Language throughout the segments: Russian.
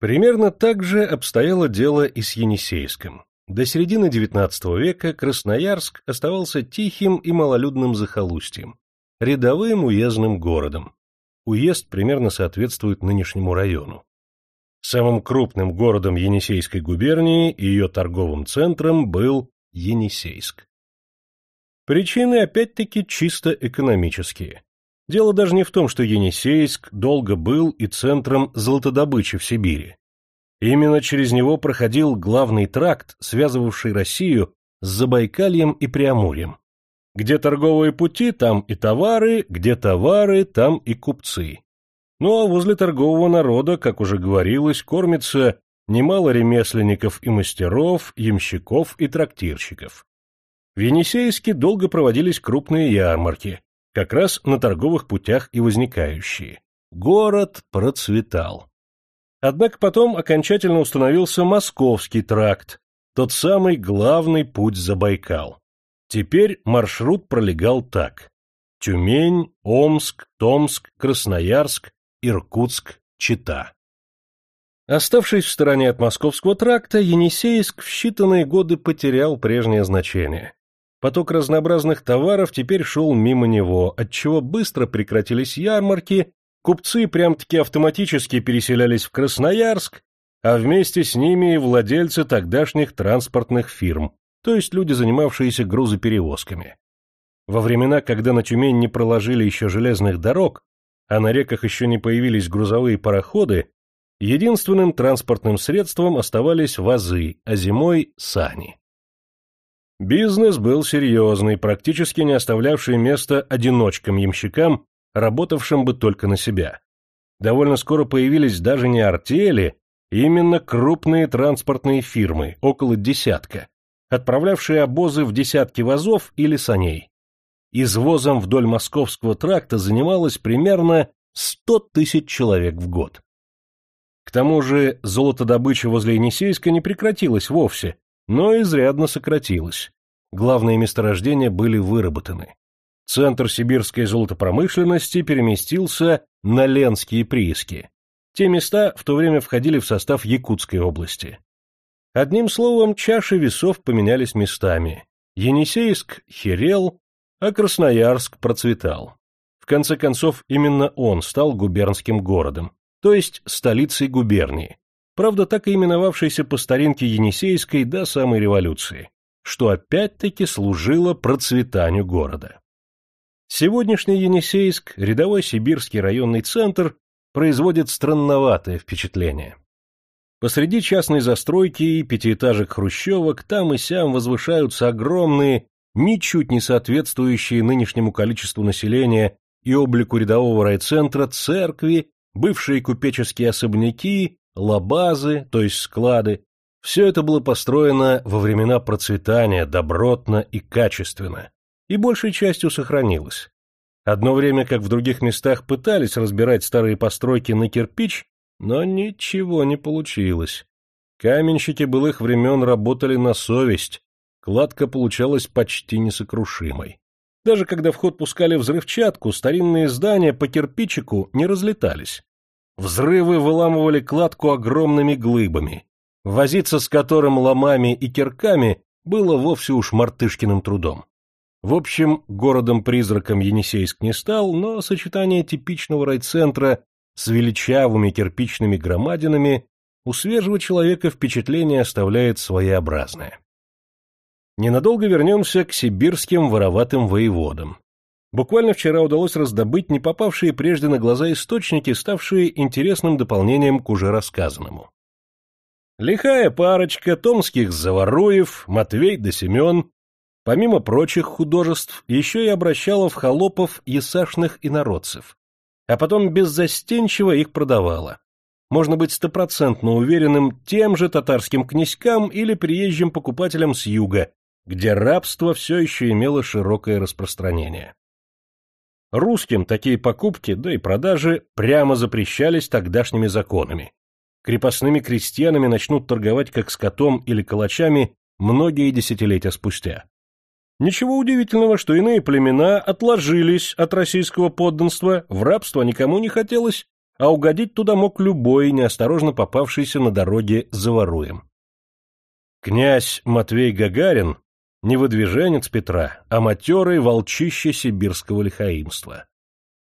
Примерно так же обстояло дело и с Енисейском. До середины XIX века Красноярск оставался тихим и малолюдным захолустьем, рядовым уездным городом. Уезд примерно соответствует нынешнему району. Самым крупным городом Енисейской губернии и ее торговым центром был Енисейск. Причины опять-таки чисто экономические. Дело даже не в том, что Енисейск долго был и центром золотодобычи в Сибири. Именно через него проходил главный тракт, связывавший Россию с Забайкальем и Преамурьем. Где торговые пути, там и товары, где товары, там и купцы. Ну а возле торгового народа, как уже говорилось, кормится немало ремесленников и мастеров, ямщиков и трактирщиков. В Енисейске долго проводились крупные ярмарки, как раз на торговых путях и возникающие. Город процветал. Однако потом окончательно установился Московский тракт, тот самый главный путь за Байкал. Теперь маршрут пролегал так. Тюмень, Омск, Томск, Красноярск, Иркутск, Чита. Оставшись в стороне от Московского тракта, Енисейск в считанные годы потерял прежнее значение. Поток разнообразных товаров теперь шел мимо него, отчего быстро прекратились ярмарки, купцы прям-таки автоматически переселялись в Красноярск, а вместе с ними и владельцы тогдашних транспортных фирм, то есть люди, занимавшиеся грузоперевозками. Во времена, когда на Тюмень не проложили еще железных дорог, а на реках еще не появились грузовые пароходы, единственным транспортным средством оставались вазы, а зимой – сани. Бизнес был серьезный, практически не оставлявший места одиночкам-ямщикам, работавшим бы только на себя. Довольно скоро появились даже не артели, именно крупные транспортные фирмы, около десятка, отправлявшие обозы в десятки вазов или саней. Извозом вдоль московского тракта занималось примерно 100 тысяч человек в год. К тому же золотодобыча возле Енисейска не прекратилась вовсе, но изрядно сократилось. Главные месторождения были выработаны. Центр сибирской золотопромышленности переместился на Ленские прииски. Те места в то время входили в состав Якутской области. Одним словом, чаши весов поменялись местами. Енисейск херел, а Красноярск процветал. В конце концов, именно он стал губернским городом, то есть столицей губернии, правда так и именовавшейся по старинке Енисейской до самой революции, что опять-таки служило процветанию города. Сегодняшний Енисейск, рядовой сибирский районный центр, производит странноватое впечатление. Посреди частной застройки и пятиэтажек хрущевок там и сям возвышаются огромные, ничуть не соответствующие нынешнему количеству населения и облику рядового райцентра церкви, бывшие купеческие особняки, лабазы, то есть склады, все это было построено во времена процветания добротно и качественно, и большей частью сохранилось. Одно время, как в других местах, пытались разбирать старые постройки на кирпич, но ничего не получилось. Каменщики былых времен работали на совесть, кладка получалась почти несокрушимой. Даже когда в ход пускали взрывчатку, старинные здания по кирпичику не разлетались. Взрывы выламывали кладку огромными глыбами, возиться с которым ломами и кирками было вовсе уж мартышкиным трудом. В общем, городом-призраком Енисейск не стал, но сочетание типичного райцентра с величавыми кирпичными громадинами у свежего человека впечатление оставляет своеобразное. Ненадолго вернемся к сибирским вороватым воеводам. Буквально вчера удалось раздобыть не попавшие прежде на глаза источники, ставшие интересным дополнением к уже рассказанному. Лихая парочка томских Заваруев, Матвей да Семен, помимо прочих художеств, еще и обращала в холопов ясашных инородцев, а потом беззастенчиво их продавала. Можно быть стопроцентно уверенным тем же татарским князькам или приезжим покупателям с юга, где рабство все еще имело широкое распространение. Русским такие покупки, да и продажи, прямо запрещались тогдашними законами, крепостными крестьянами начнут торговать как скотом или калачами многие десятилетия спустя. Ничего удивительного, что иные племена отложились от российского подданства, в рабство никому не хотелось, а угодить туда мог любой, неосторожно попавшийся на дороге за воруем. Князь Матвей Гагарин — не выдвиженец Петра, а матерый волчище сибирского лихаимства.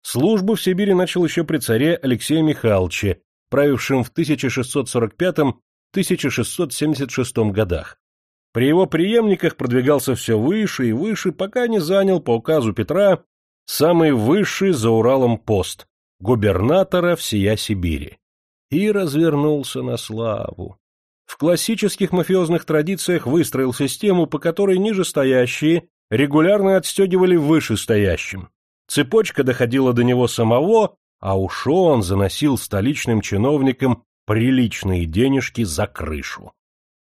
Службу в Сибири начал еще при царе Алексее Михайловиче, правившем в 1645-1676 годах. При его преемниках продвигался все выше и выше, пока не занял по указу Петра самый высший за Уралом пост — губернатора всея Сибири. И развернулся на славу. В классических мафиозных традициях выстроил систему, по которой нижестоящие регулярно отстегивали вышестоящим. Цепочка доходила до него самого, а уж он заносил столичным чиновникам приличные денежки за крышу.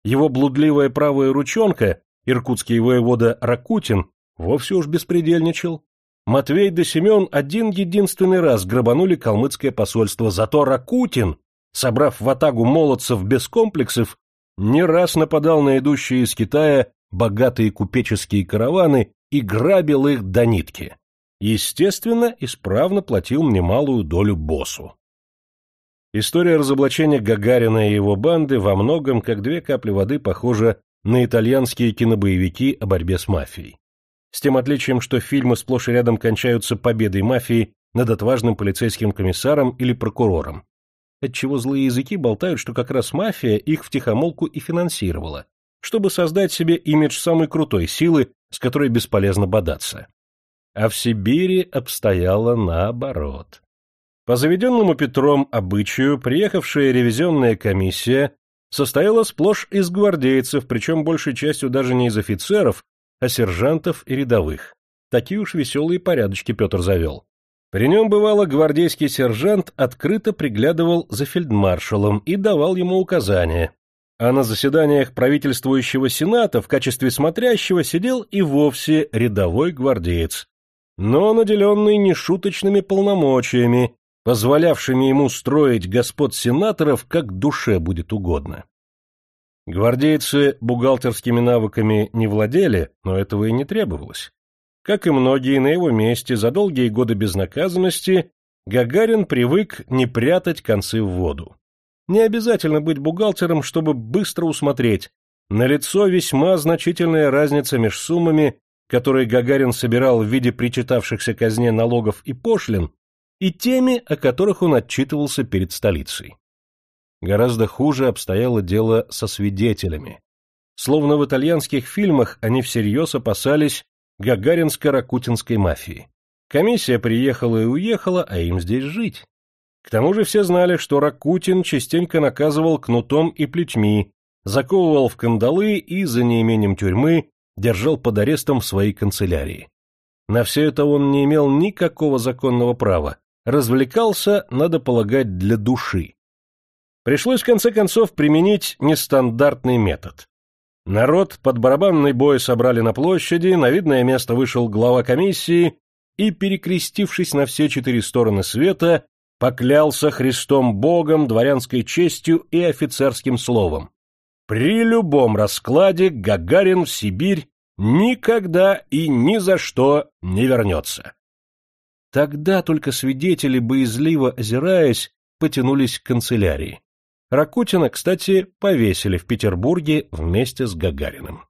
Его блудливая правая ручонка, иркутский воевода Ракутин, вовсе уж беспредельничал. Матвей да Семен один единственный раз грабанули калмыцкое посольство, зато Ракутин, собрав в атагу молодцев без комплексов, не раз нападал на идущие из Китая богатые купеческие караваны и грабил их до нитки. Естественно, исправно платил мне малую долю боссу. История разоблачения Гагарина и его банды во многом, как две капли воды, похожа на итальянские кинобоевики о борьбе с мафией с тем отличием, что фильмы сплошь и рядом кончаются победой мафии над отважным полицейским комиссаром или прокурором. Отчего злые языки болтают, что как раз мафия их втихомолку и финансировала, чтобы создать себе имидж самой крутой силы, с которой бесполезно бодаться. А в Сибири обстояло наоборот. По заведенному Петром обычаю, приехавшая ревизионная комиссия состояла сплошь из гвардейцев, причем большей частью даже не из офицеров, а сержантов и рядовых. Такие уж веселые порядочки Петр завел. При нем, бывало, гвардейский сержант открыто приглядывал за фельдмаршалом и давал ему указания, а на заседаниях правительствующего сената в качестве смотрящего сидел и вовсе рядовой гвардеец, но наделенный нешуточными полномочиями, позволявшими ему строить господ сенаторов как душе будет угодно. Гвардейцы бухгалтерскими навыками не владели, но этого и не требовалось. Как и многие на его месте за долгие годы безнаказанности, Гагарин привык не прятать концы в воду. Не обязательно быть бухгалтером, чтобы быстро усмотреть. Налицо весьма значительная разница между суммами, которые Гагарин собирал в виде причитавшихся казне налогов и пошлин, и теми, о которых он отчитывался перед столицей. Гораздо хуже обстояло дело со свидетелями. Словно в итальянских фильмах они всерьез опасались гагаринско-ракутинской мафии. Комиссия приехала и уехала, а им здесь жить. К тому же все знали, что Ракутин частенько наказывал кнутом и плетьми, заковывал в кандалы и, за неимением тюрьмы, держал под арестом в своей канцелярии. На все это он не имел никакого законного права, развлекался, надо полагать, для души. Пришлось в конце концов применить нестандартный метод. Народ под барабанный бой собрали на площади, на видное место вышел глава комиссии и, перекрестившись на все четыре стороны света, поклялся Христом Богом, дворянской честью и офицерским словом. При любом раскладе Гагарин в Сибирь никогда и ни за что не вернется. Тогда только свидетели, боязливо озираясь, потянулись к канцелярии. Ракутина, кстати, повесили в Петербурге вместе с Гагариным.